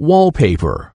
wallpaper.